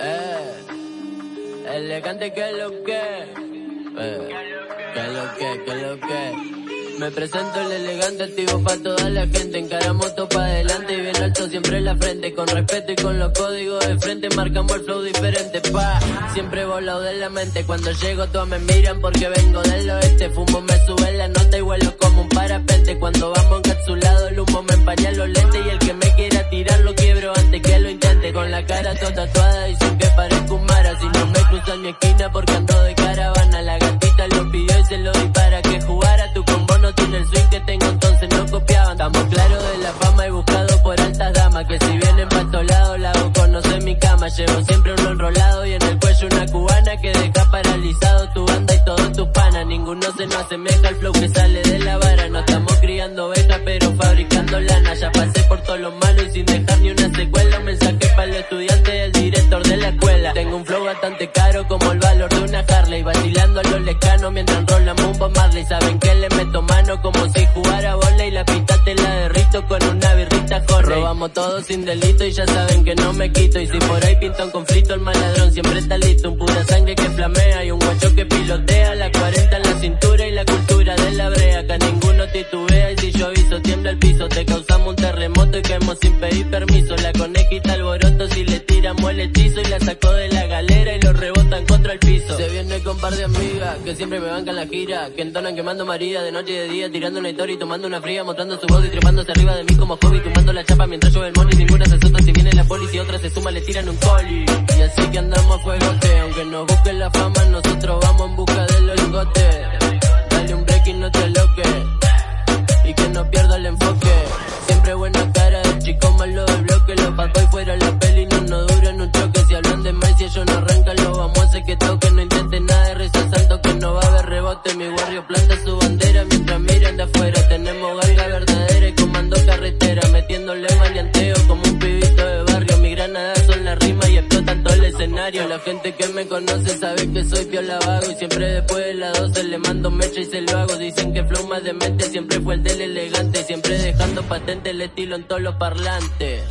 Eh, elegante que lo que, eh, que lo que, que lo que. Me presento el elegante activo pa' toda la gente. Encaramos todo pa' adelante y bien alto siempre en la frente. Con respeto y con los códigos de frente Marcamos el flow diferente pa' Siempre volado de la mente. Cuando llego todos me miran porque vengo del oeste. Fumo me sube la nota y vuelo como un parapente. Cuando vamos encapsulado el humo me empaña los lentes Y el que me quiera tirar lo quiebro antes que lo intente Con la cara toda tatuada dicen que parezco un mara. Si no me cruzan mi esquina porque ando de caravana La gatita lo pidió y se lo di para que jugara. Tu combo no tiene el swing que tengo entonces no copiaban. Estamos claros de la fama y buscado por altas damas Que si vienen pa' estos lados la hago conocer mi cama. Llevo siempre uno enrolado y en el cuello una cubana Que deja paralizado tu banda y todos tus panas. Ninguno se nos asemeja A lecanos mientras enrolamos un Marley Saben que le meto mano como si jugara bola Y la pista te la derrito con una birrita corre Robamos todo sin delito y ya saben que no me quito. Y si por ahí pinta un conflicto el maladrón siempre está listo. Un pura sangre que flamea y un guacho que pilotea La 40 en la cintura y la cultura de la brea. Acá ninguno titubea y si yo aviso tiembla el piso. Te causamos un terremoto y caemos sin pedir permiso. La conejita alboroto si le tiramos el hechizo Y la sacó de la galera par de amigas que siempre me bancan la gira Que entonan quemando María de noche y de día Tirando una historia y tomando una fría Mostrando su voz y trepándose arriba de mí como hobby Tumbando la chapa mientras yo el money Ninguna se asusta si viene la policía Otra se suma le tiran un coli Y así que andamos a fuegote Aunque nos busquen la fama nosotros vamos en busca de los La gente que me conoce sabe que soy piola vago y siempre después de las 12 le mando mecha y se lo hago. Dicen que flow más demente siempre fue el del elegante, siempre dejando patente el estilo en todos los parlantes.